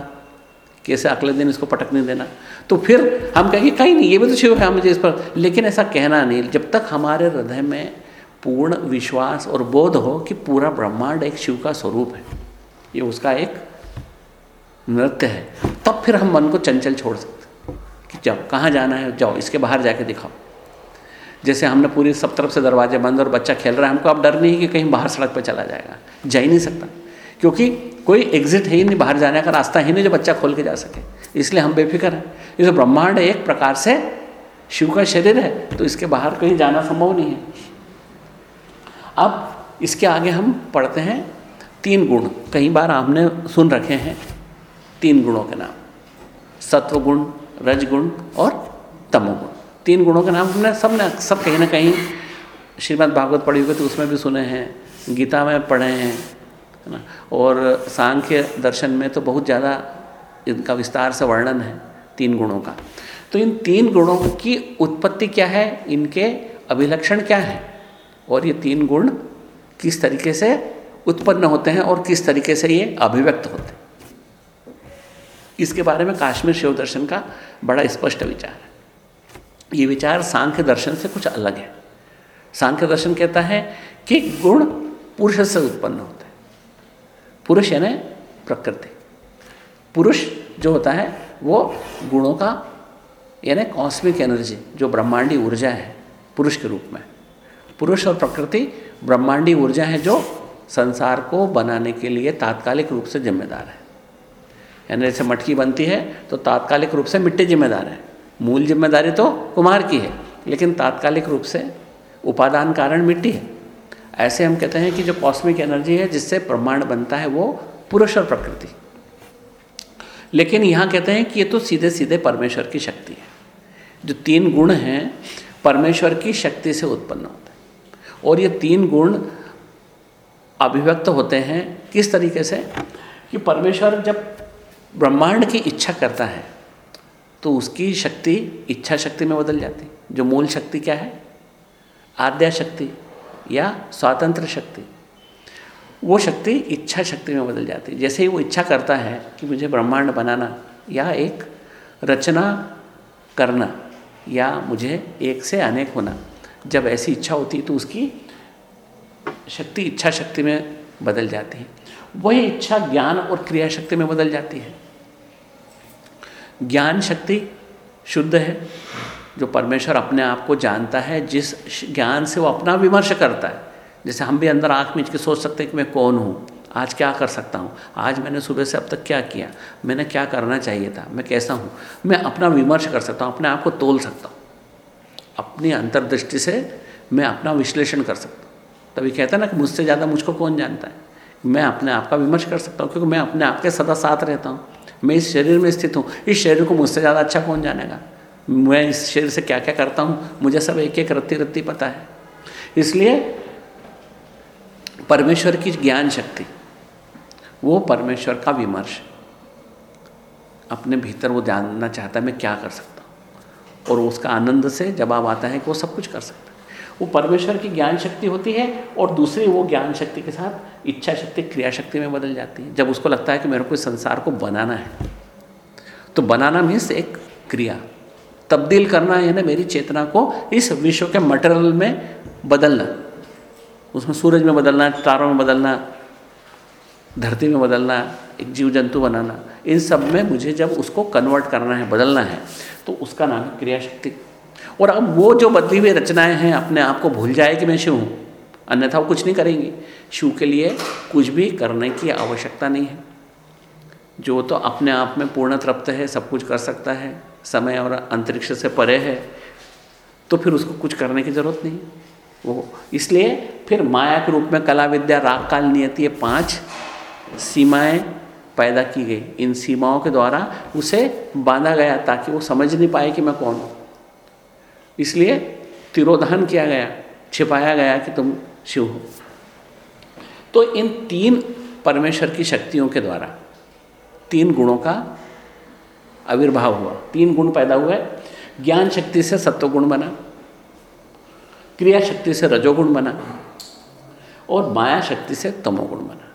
Speaker 1: कैसे अगले दिन इसको पटकने देना? तो फिर हम कहेंगे, कहीं नहीं, ये भी तो शिव है मुझे इस पर। लेकिन ऐसा कहना नहीं। जब तक हमारे हृदय में पूर्ण विश्वास और बोध हो कि पूरा ब्रह्मांड एक शिव का स्वरूप है, ये उसका एक नृत्य है, तब फिर हम मन को चंचल छोड़ सकते कि जाओ, कहाँ जाना है, जाओ, इसके बाहर जाके दिखाओ। जैसे हमने पूरी सब तरफ़ से दरवाजे बंद और बच्चा खेल रहा है, हमको अब डर नहीं कि कहीं बाहर सड़क पर चला जाएगा। जा ही नहीं सकता। क्योंकि कोई एग्जिट है ही नहीं बाहर जाने का, रास्ता ही नहीं जो बच्चा खोल के जा सके। इसलिए हम बेफिक्र हैं। ये तो ब्रह्मांड एक प्रकार से शिव का शरीर है तो इसके बाहर कहीं जाना संभव नहीं है। अब इसके आगे हम पढ़ते हैं तीन गुण। कई बार आपने सुन रखे हैं तीन गुणों के नाम। सत्व गुण रजगुण और तमोगुण। तीन गुणों के नाम हमने सबने सब कहीं ना कहीं श्रीमद् भागवत पढ़ी हुई तो उसमें भी सुने हैं। गीता में पढ़े हैं, है ना? और सांख्य दर्शन में तो बहुत ज़्यादा इनका विस्तार से वर्णन है, तीन गुणों का। तो इन तीन गुणों की उत्पत्ति क्या है? इनके अभिलक्षण क्या है? और ये तीन गुण किस तरीके से उत्पन्न होते हैं और किस तरीके से ये अभिव्यक्त होते हैं? इसके बारे में काश्मीर शिव दर्शन का बड़ा स्पष्ट विचार है। ये विचार सांख्य दर्शन से कुछ अलग है। सांख्य दर्शन कहता है कि गुण पुरुष से उत्पन्न होता है। पुरुष यानी प्रकृति। पुरुष जो होता है, वो गुणों का यानी कॉस्मिक एनर्जी, जो ब्रह्मांडी ऊर्जा है, पुरुष के रूप में। पुरुष और प्रकृति ब्रह्मांडी ऊर्जा है, जो संसार को बनाने के लिए तात्कालिक रूप से जिम्मेदार है। यानी जैसे मटकी बनती है तो तात्कालिक रूप से मिट्टी जिम्मेदार है। मूल ज़िम्मेदारी तो कुमार की है, लेकिन तात्कालिक रूप से उपादान कारण मिट्टी है। ऐसे हम कहते हैं कि जो कॉस्मिक एनर्जी है, जिससे ब्रह्मांड बनता है वो पुरुष और प्रकृति। लेकिन यहाँ कहते हैं कि ये तो सीधे सीधे परमेश्वर की शक्ति है। जो तीन गुण हैं, परमेश्वर की शक्ति से उत्पन्न होते हैं। और ये तीन गुण अभिव्यक्त होते हैं किस तरीके से? कि परमेश्वर जब ब्रह्मांड की इच्छा करता है तो उसकी शक्ति, इच्छा शक्ति में बदल जाती। जो मूल शक्ति क्या है? आद्या शक्ति या स्वातंत्र शक्ति। वो शक्ति इच्छा शक्ति में बदल जाती। जैसे ही वो इच्छा करता है कि मुझे ब्रह्मांड बनाना या एक रचना करना या मुझे एक से अनेक होना, जब ऐसी इच्छा होती है तो उसकी शक्ति इच्छा शक्ति में बदल जाती है। वही इच्छा ज्ञान और क्रिया शक्ति में बदल जाती है। ज्ञान शक्ति शुद्ध है, जो परमेश्वर अपने आप को जानता है, जिस ज्ञान से वो अपना विमर्श करता है। जैसे हम भी अंदर आँख मीच के सोच सकते हैं कि मैं कौन हूँ, आज क्या कर सकता हूँ, आज मैंने सुबह से अब तक क्या किया, मैंने क्या करना चाहिए था, मैं कैसा हूँ, मैं अपना विमर्श कर सकता हूँ, अपने आप को तोल सकता हूँ। अपनी अंतर्दृष्टि से मैं अपना विश्लेषण कर सकता हूँ। तभी कहता है ना कि मुझसे ज़्यादा मुझको कौन जानता है? मैं अपने आप का विमर्श कर सकता हूँ, क्योंकि मैं अपने आप के सदा साथ रहता हूँ। मैं इस शरीर में स्थित हूँ। इस शरीर को मुझसे ज़्यादा अच्छा कौन जानेगा? मैं इस शरीर से क्या क्या करता हूँ? मुझे सब एक एक रत्ती रत्ती पता है। इसलिए परमेश्वर की ज्ञान शक्ति, वो परमेश्वर का विमर्श। अपने भीतर वो जानना चाहता है, मैं क्या कर सकता हूँ? और उसका आनंद से जवाब आता है कि वो सब कुछ कर सकता है। वो परमेश्वर की ज्ञान शक्ति होती है और दूसरी वो ज्ञान शक्ति के साथ इच्छा शक्ति, क्रिया शक्ति में बदल जाती है। जब उसको लगता है कि मेरे को इस संसार को बनाना है तो बनाना मीन्स एक क्रिया। तब्दील करना है ना मेरी चेतना को इस विश्व के मटेरियल में बदलना। उसमें सूरज में बदलना, तारों में बदलना, धरती में बदलना, एक जीव जंतु बनाना। इन सब में मुझे जब उसको कन्वर्ट करना है, बदलना है तो उसका नाम है क्रिया शक्ति। और अब वो जो बदली हुई रचनाएँ हैं अपने आप को भूल जाए कि मैं शिव हूँ अन्यथा वो कुछ नहीं करेंगी। शिव के लिए कुछ भी करने की आवश्यकता नहीं है। जो तो अपने आप में पूर्ण तृप्त है, सब कुछ कर सकता है। समय और अंतरिक्ष से परे है तो फिर उसको कुछ करने की ज़रूरत नहीं। वो इसलिए फिर माया के रूप में कला विद्या, राग काल, नियति ये पाँच सीमाएँ पैदा की गई। इन सीमाओं के द्वारा उसे बांधा गया ताकि वो समझ नहीं पाए कि मैं कौन हूँ। इसलिए तिरोधान किया गया, छिपाया गया कि तुम शिव हो। तो इन तीन परमेश्वर की शक्तियों के द्वारा, तीन गुणों का आविर्भाव हुआ। तीन गुण पैदा हुए। ज्ञान शक्ति से सत्वगुण बना, क्रिया शक्ति से रजोगुण बना, और माया शक्ति से तमोगुण बना।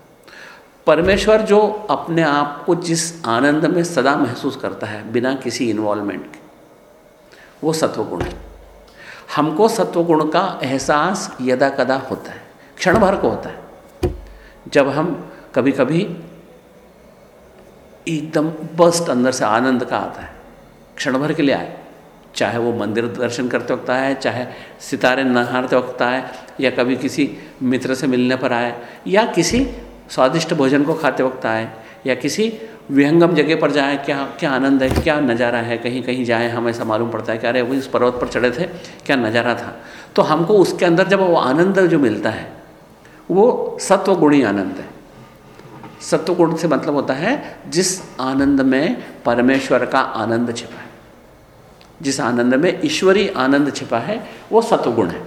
Speaker 1: परमेश्वर जो अपने आप को जिस आनंद में सदा महसूस करता है, बिना किसी इन्वॉल्वमेंट के, वो सत्वगुण है। हमको सत्वगुण का एहसास यदा कदा होता है क्षण भर को होता है। जब हम कभी कभी एकदम बस्ट अंदर से आनंद का आता है क्षण भर के लिए आए। चाहे वो मंदिर दर्शन करते वक्त आए, चाहे सितारे नहारते वक्त आए, या कभी किसी मित्र से मिलने पर आए, या किसी स्वादिष्ट भोजन को खाते वक्त आए या किसी विहंगम जगह पर जाए, क्या क्या आनंद है, क्या नज़ारा है, कहीं कहीं जाए, हमें ऐसा मालूम पड़ता है कि अरे वो इस पर्वत पर चढ़े थे, क्या नज़ारा था। तो हमको उसके अंदर जब वो आनंद जो मिलता है, वो सत्वगुणी आनंद है। सत्वगुण से मतलब होता है, जिस आनंद में परमेश्वर का आनंद छिपा है। जिस आनंद में ईश्वरी आनंद छिपा है, वो सत्वगुण है।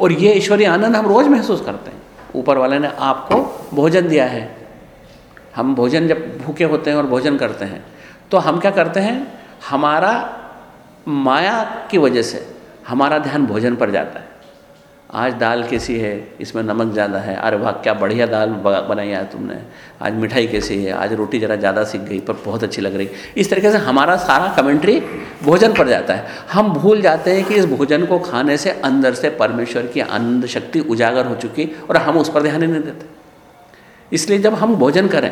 Speaker 1: और ये ईश्वरी आनंद हम रोज महसूस करते हैं। ऊपर वाले ने आपको भोजन दिया है हम भोजन जब भूखे होते हैं और भोजन करते हैं तो हम क्या करते हैं? हमारा माया की वजह से हमारा ध्यान भोजन पर जाता है। आज दाल कैसी है? इसमें नमक ज़्यादा है। अरे वाह, क्या बढ़िया दाल बनाई है तुमने। आज मिठाई कैसी है? आज रोटी ज़रा ज़्यादा सीख गई, पर बहुत अच्छी लग रही। इस तरीके से हमारा सारा कमेंट्री भोजन पर जाता है। हम भूल जाते हैं कि इस भोजन को खाने से अंदर से परमेश्वर की आनंद शक्ति उजागर हो चुकी और हम उस पर ध्यान ही नहीं देते। इसलिए जब हम भोजन करें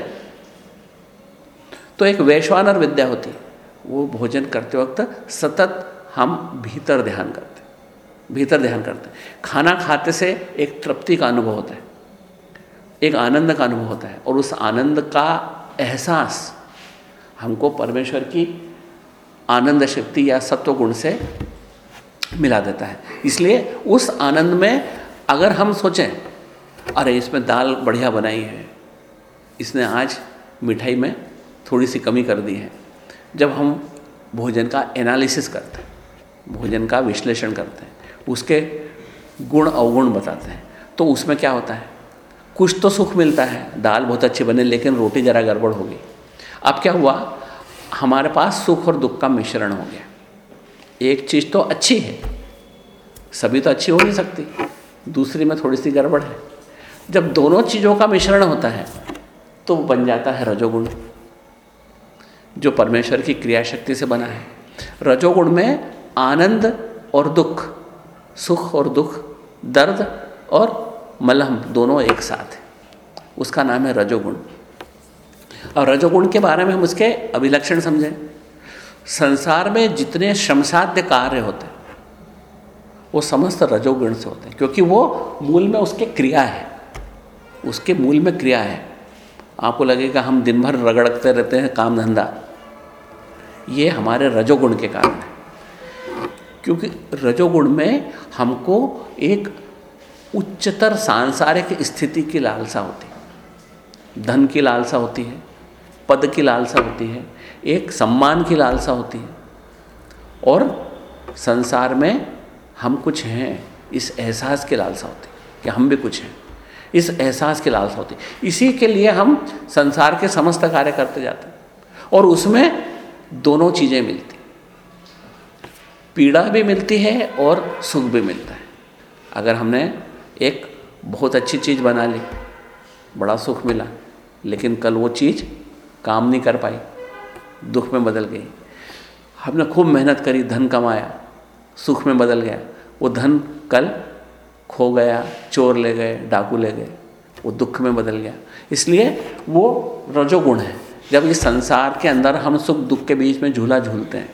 Speaker 1: तो एक वैश्वानर विद्या होती है। वो भोजन करते वक्त सतत हम भीतर ध्यान करते भीतर ध्यान करते खाना खाते से एक तृप्ति का अनुभव होता है। एक आनंद का अनुभव होता है। और उस आनंद का एहसास हमको परमेश्वर की आनंद शक्ति या सत्व गुण से मिला देता है। इसलिए उस आनंद में अगर हम सोचें, अरे इसमें दाल बढ़िया बनाई है, इसने आज मिठाई में थोड़ी सी कमी कर दी है। जब हम भोजन का एनालिसिस करते हैं, भोजन का विश्लेषण करते हैं, उसके गुण अवगुण बताते हैं तो उसमें क्या होता है? कुछ तो सुख मिलता है। दाल बहुत अच्छी बने, लेकिन रोटी ज़रा गड़बड़ होगी अब क्या हुआ? हमारे पास सुख और दुख का मिश्रण हो गया। एक चीज़ तो अच्छी है। सभी तो अच्छी हो नहीं सकती। दूसरी में थोड़ी सी गड़बड़ है। जब दोनों चीज़ों का मिश्रण होता है तो बन जाता है रजोगुण। जो परमेश्वर की क्रिया शक्ति से बना है। रजोगुण में आनंद और दुख, सुख और दुख, दर्द और मलहम दोनों एक साथ है। उसका नाम है रजोगुण। और रजोगुण के बारे में हम उसके अभिलक्षण समझें। संसार में जितने श्रमसाध्य कार्य होते हैं, वो समस्त रजोगुण से होते हैं, क्योंकि वो मूल में उसके क्रिया है। उसके मूल में क्रिया है। आपको लगेगा हम दिन भर रगड़ते रहते हैं काम धंधा। ये हमारे रजोगुण के कारण है। क्योंकि रजोगुण में हमको एक उच्चतर सांसारिक स्थिति की लालसा होती है। धन की लालसा होती है, पद की लालसा होती है, एक सम्मान की लालसा होती है। और संसार में हम कुछ हैं, इस एहसास की लालसा होती है कि हम भी कुछ हैं। इस एहसास की लालसा होती है। इसी के लिए हम संसार के समस्त कार्य करते जाते हैं। और उसमें दोनों चीज़ें मिलती। पीड़ा भी मिलती है और सुख भी मिलता है। अगर हमने एक बहुत अच्छी चीज़ बना ली, बड़ा सुख मिला, लेकिन कल वो चीज़ काम नहीं कर पाई, दुख में बदल गई। हमने खूब मेहनत करी, धन कमाया, सुख में बदल गया। वो धन कल खो गया, चोर ले गए, डाकू ले गए, वो दुख में बदल गया। इसलिए वो रजोगुण है। जब इस संसार के अंदर हम सुख दुख के बीच में झूला झूलते हैं,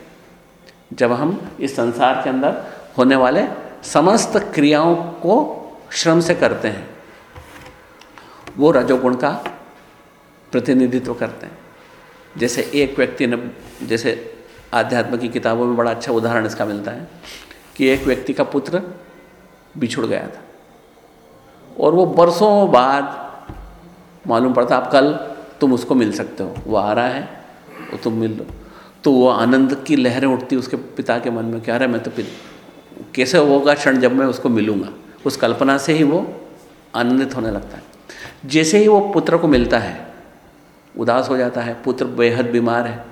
Speaker 1: जब हम इस संसार के अंदर होने वाले समस्त क्रियाओं को श्रम से करते हैं, वो रजोगुण का प्रतिनिधित्व करते हैं। जैसे एक व्यक्ति ने, जैसे आध्यात्म की किताबों में बड़ा अच्छा उदाहरण इसका मिलता है कि एक व्यक्ति का पुत्र बिछुड़ गया था और वो बरसों बाद, मालूम पड़ता आप कल तुम उसको मिल सकते हो। वो आ रहा है, वो तुम मिल लो। तो वो आनंद की लहरें उठती उसके पिता के मन में क्या रहा मैं तो कैसे होगा क्षण जब मैं उसको मिलूँगा? उस कल्पना से ही वो आनंदित होने लगता है। जैसे ही वो पुत्र को मिलता है, उदास हो जाता है, पुत्र बेहद बीमार है,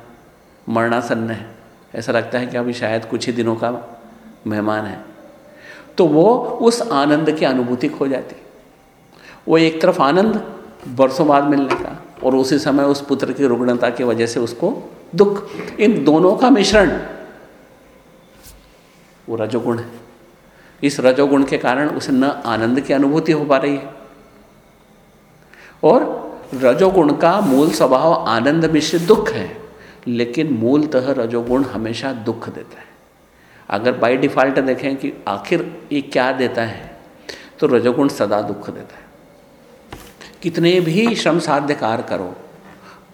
Speaker 1: मरणासन्न है। ऐसा लगता है कि अभी शायद कुछ ही दिनों का मेहमान है। तो वो उस आनंद की अनुभूति खो जाती। वो एक तरफ़ आनंद, बरसों बाद मिलने का और उसी समय उस पुत्र की रुग्णता की वजह से उसको दुख। इन दोनों का मिश्रण। वो रजोगुण है। इस रजोगुण के कारण उसे न आनंद की अनुभूति हो पा रही है। और रजोगुण का मूल स्वभाव आनंद मिश्रित दुख है, लेकिन मूलतः रजोगुण हमेशा दुख देता है। अगर बाय डिफ़ॉल्ट देखें कि आखिर ये क्या देता है तो रजोगुण सदा दुख देता है। कितने भी श्रम साध्य कार्य करो,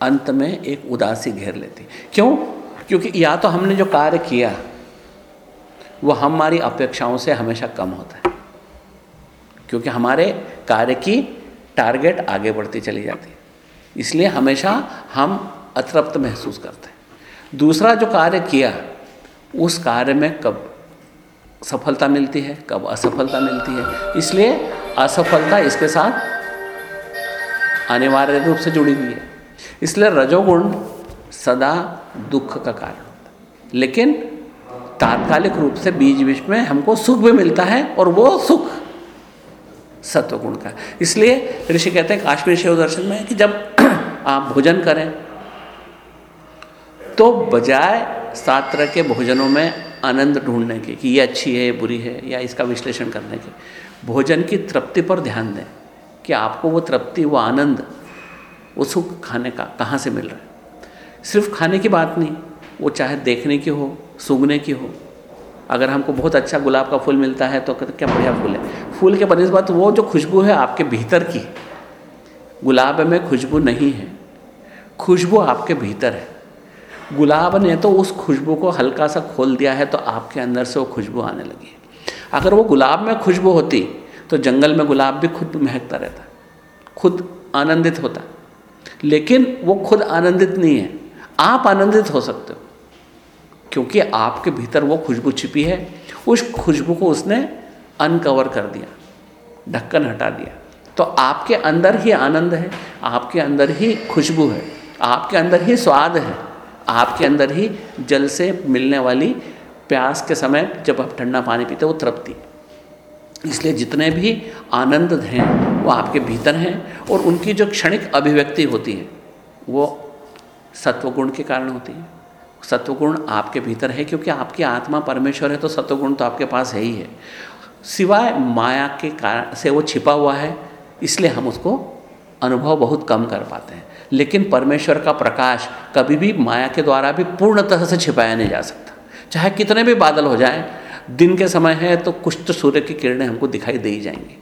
Speaker 1: अंत में एक उदासी घेर लेती। क्यों? क्योंकि या तो हमने जो कार्य किया, वो हमारी अपेक्षाओं से हमेशा कम होता है। क्योंकि हमारे कार्य की टारगेट आगे बढ़ती चली जाती है। इसलिए हमेशा हम अतृप्त महसूस करते हैं। दूसरा जो कार्य किया, उस कार्य में कब सफलता मिलती है, कब असफलता मिलती है। इसलिए असफलता इसके साथ अनिवार्य रूप से जुड़ी हुई है। इसलिए रजोगुण सदा दुख का कारण होता है। लेकिन तात्कालिक रूप से बीच बीच में हमको सुख भी मिलता है और वो सुख सत्वगुण का इसलिए ऋषि कहते हैं काश्मीर शिव दर्शन में कि जब आप भोजन करें तो बजाय सात तरह के भोजनों में आनंद ढूँढने के कि ये अच्छी है, ये बुरी है, या इसका विश्लेषण करने के, भोजन की तृप्ति पर ध्यान दें। कि आपको वो तृप्ति, वो आनंद, वो सुख खाने का कहाँ से मिल रहा है? सिर्फ़ खाने की बात नहीं, वो चाहे देखने की हो, सूंघने की हो, अगर हमको बहुत अच्छा गुलाब का फूल मिलता है तो क्या बढ़िया फूल है। फूल के बनस्बत वो जो खुशबू है आपके भीतर की, गुलाब में खुशबू नहीं है। खुशबू आपके भीतर है। गुलाब ने तो उस खुशबू को हल्का सा खोल दिया है तो आपके अंदर से वो खुशबू आने लगी है। अगर वो गुलाब में खुशबू होती तो जंगल में गुलाब भी खुद महकता रहता खुद आनंदित होता लेकिन वो खुद आनंदित नहीं है। आप आनंदित हो सकते हो, क्योंकि आपके भीतर वो खुशबू छिपी है। उस खुशबू को उसने अनकवर कर दिया, ढक्कन हटा दिया। तो आपके अंदर ही आनंद है, आपके अंदर ही खुशबू है, आपके अंदर ही स्वाद है, आपके अंदर ही जल से मिलने वाली प्यास के समय जब आप ठंडा पानी पीते वो तृप्ति इसलिए जितने भी आनंद हैं, वो आपके भीतर हैं और उनकी जो क्षणिक अभिव्यक्ति होती है, वो सत्वगुण के कारण होती है। सत्वगुण आपके भीतर है क्योंकि आपकी आत्मा परमेश्वर है तो सत्वगुण तो आपके पास है ही है। सिवाय माया के कारण से वो छिपा हुआ है, इसलिए हम उसको अनुभव बहुत कम कर पाते हैं। लेकिन परमेश्वर का प्रकाश कभी भी माया के द्वारा भी पूर्णतः से छिपाया नहीं जा सकता। चाहे कितने भी बादल हो जाएँ दिन के समय है तो कुछ तो सूर्य की किरणें हमको दिखाई दे ही जाएँगी।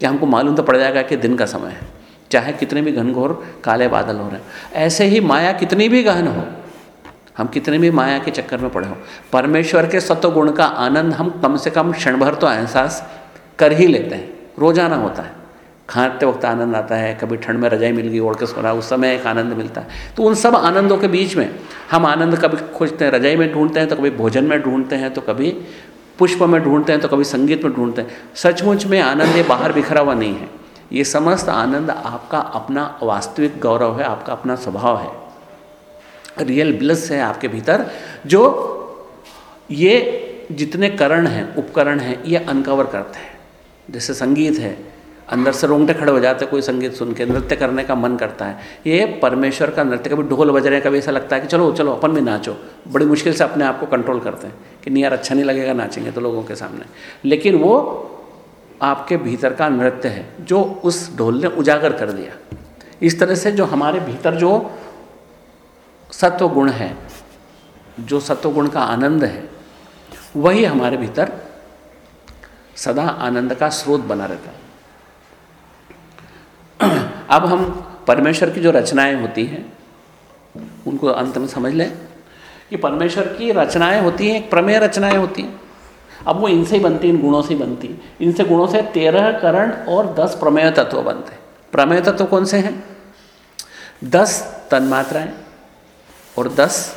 Speaker 1: क्या हमको मालूम तो पड़ जाएगा कि दिन का समय है। चाहे कितने भी घनघोर काले बादल हो रहे हैं। ऐसे ही माया कितनी भी गहन हो, हम कितने भी माया के चक्कर में पड़े हो, परमेश्वर के सत्वगुण का आनंद हम कम से कम क्षणभर तो एहसास कर ही लेते हैं। रोज़ाना होता है। खाते वक्त आनंद आता है, कभी ठंड में रजाई मिल गई, ओढ़ के सोना, उस समय एक आनंद मिलता है। तो उन सब आनंदों के बीच में हम आनंद कभी खोजते हैं, रजाई में ढूंढते हैं तो कभी भोजन में ढूंढते हैं तो कभी पुष्प में ढूंढते हैं तो कभी संगीत में ढूंढते हैं। सचमुच में आनंद ये बाहर बिखरा हुआ नहीं है। ये समस्त आनंद आपका अपना वास्तविक गौरव है, आपका अपना स्वभाव है। रियल ब्लस है आपके भीतर, जो ये जितने करण हैं, उपकरण हैं, ये अनकवर करते हैं। जैसे संगीत है अंदर से रोंगटे खड़े हो जाते कोई संगीत सुन के, नृत्य करने का मन करता है। ये परमेश्वर का नृत्य, कभी ढोल बज रहे हैं, कभी ऐसा लगता है कि चलो चलो, अपन भी नाचो। बड़ी मुश्किल से अपने आप को कंट्रोल करते हैं कि नहीं यार अच्छा नहीं लगेगा, नाचेंगे तो लोगों के सामने। लेकिन वो आपके भीतर का नृत्य है, जो उस ढोल ने उजागर कर दिया। इस तरह से जो हमारे भीतर जो सत्व गुण है, जो सत्व गुण का आनंद है, वही हमारे भीतर सदा आनंद का स्रोत बना रहता है। अब हम परमेश्वर की जो रचनाएँ होती हैं, उनको अंत में समझ लें कि परमेश्वर की रचनाएँ होती हैं, एक प्रमेय रचनाएँ होती हैं। अब वो इनसे ही बनती इन गुणों से ही बनती इनसे गुणों से तेरह करण और दस प्रमेय तत्व बनते हैं। प्रमेय तत्व कौन से हैं? दस तन्मात्राएँ और दस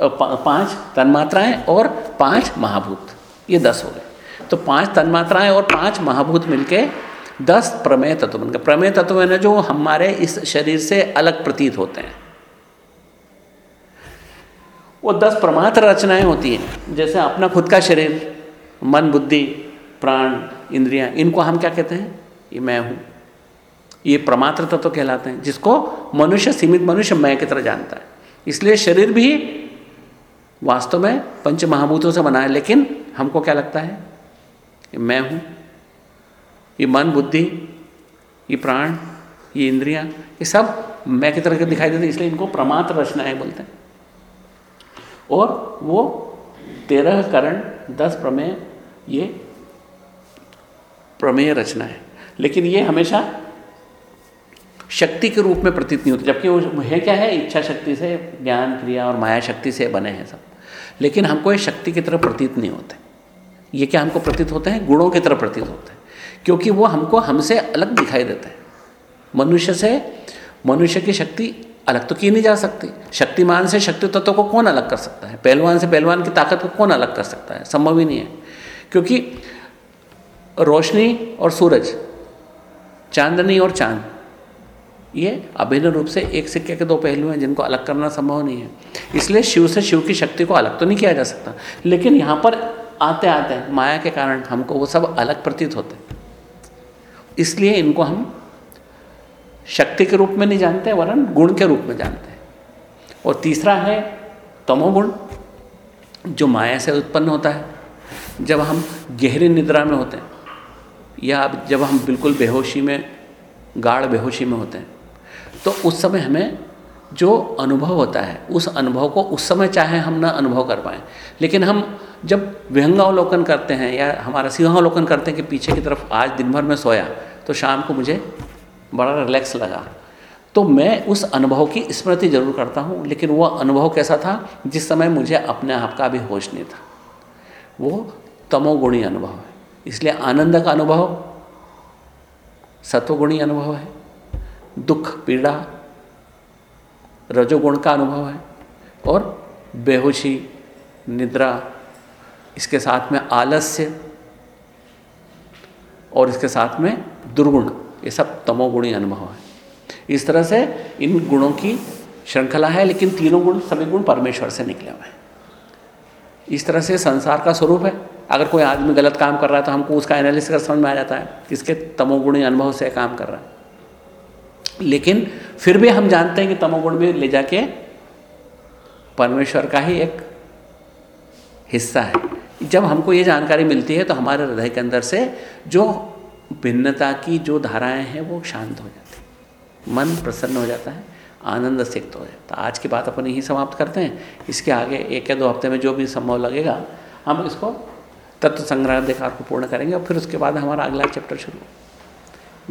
Speaker 1: पाँच तन्मात्राएँ और पाँच महाभूत। ये दस हो गए। तो पाँच तन्मात्राएँ और पाँच महाभूत मिलके दस प्रमेय तत्व बन गए प्रमेय तत्व है ना जो हमारे इस शरीर से अलग प्रतीत होते हैं। वो दस प्रमात्र रचनाएँ होती हैं, जैसे अपना खुद का शरीर, मन, बुद्धि, प्राण, इंद्रियाँ, इनको हम क्या कहते हैं? ये मैं हूँ। ये प्रमात्र तत्व कहलाते हैं, जिसको मनुष्य, सीमित मनुष्य मैं की तरह जानता है। इसलिए शरीर भी वास्तव में पंच महाभूतों से बना है, लेकिन हमको क्या लगता है? मैं हूँ। ये मन, बुद्धि, ये प्राण, ये इंद्रियाँ, ये सब मैं की तरह के दिखाई देते इसलिए इनको प्रमात्र रचनाएँ बोलते हैं। और वो तेरह करण, दस प्रमेय, ये प्रमेय रचना है। लेकिन ये हमेशा शक्ति के रूप में प्रतीत नहीं होती, जबकि वो है क्या है? इच्छा शक्ति से, ज्ञान, क्रिया और माया शक्ति से बने हैं सब। लेकिन हमको ये शक्ति की तरह प्रतीत नहीं होते। ये क्या हमको प्रतीत होते हैं? गुणों की तरह प्रतीत होते हैं। क्योंकि वो हमको हमसे अलग दिखाई देता है। मनुष्य से मनुष्य की शक्ति अलग तो की नहीं जा सकती। शक्तिमान से शक्ति तत्व को कौन अलग कर सकता है? पहलवान से पहलवान की ताकत को कौन अलग कर सकता है? संभव ही नहीं है। क्योंकि रोशनी और सूरज, चांदनी और चाँद, ये अभिन्न रूप से एक सिक्के के दो पहलू हैं जिनको अलग करना संभव नहीं है। इसलिए शिव से शिव की शक्ति को अलग तो नहीं किया जा सकता। लेकिन यहाँ पर आते आते माया के कारण हमको वो सब अलग प्रतीत होते इसलिए इनको हम शक्ति के रूप में नहीं जानते, वरन गुण के रूप में जानते हैं। और तीसरा है तमोगुण, जो माया से उत्पन्न होता है। जब हम गहरी निद्रा में होते हैं, या जब हम बिल्कुल बेहोशी में, गाढ़ बेहोशी में होते हैं तो उस समय हमें जो अनुभव होता है, उस अनुभव को उस समय चाहे हम ना अनुभव कर पाएँ। लेकिन हम जब विहंगावलोकन करते हैं या हमारा सिंहावलोकन करते हैं कि पीछे की तरफ़ आज दिन भर में सोया तो शाम को मुझे बड़ा रिलैक्स लगा। तो मैं उस अनुभव की स्मृति ज़रूर करता हूँ, लेकिन वह अनुभव कैसा था, जिस समय मुझे अपने आप का भी होश नहीं था। वो तमोगुणी अनुभव है। इसलिए आनंद का अनुभव, सत्वगुणी अनुभव है, दुख, पीड़ा रजोगुण का अनुभव है और बेहोशी, निद्रा, इसके साथ में आलस्य और इसके साथ में दुर्गुण, ये सब तमोगुणी अनुभव है। इस तरह से इन गुणों की श्रृंखला है, लेकिन तीनों गुण, सभी गुण परमेश्वर से निकले हुए हैं। इस तरह से संसार का स्वरूप है। अगर कोई आदमी गलत काम कर रहा है तो हमको उसका एनालिसिस कर समझ में आ जाता है, किसके तमोगुणी अनुभव से काम कर रहा है। लेकिन फिर भी हम जानते हैं कि तमोगुण में ले जाके परमेश्वर का ही एक हिस्सा है। जब हमको ये जानकारी मिलती है तो हमारे हृदय के अंदर से जो भिन्नता की जो धाराएँ हैं, वो शांत हो जाती मन प्रसन्न हो जाता है, आनंद सिक्त हो जाता है। आज की बात अपन यही समाप्त करते हैं। इसके आगे एक या दो हफ़्ते में जो भी संभव लगेगा, हम इसको तत्व संग्रह देखार को पूर्ण करेंगे और फिर उसके बाद हमारा अगला चैप्टर शुरू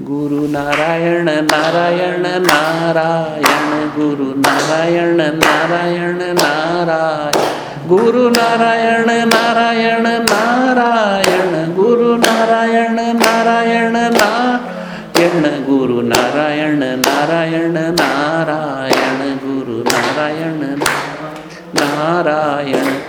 Speaker 1: गुरु नारायण नारायण नारायण, गुरु नारायण नारायण नारायण। गुरु नारायण नारायण नारायण, गुरु नारायण नारायण नारायण, गुरु नारायण नारायण नारायण, गुरु नारायण नारायण।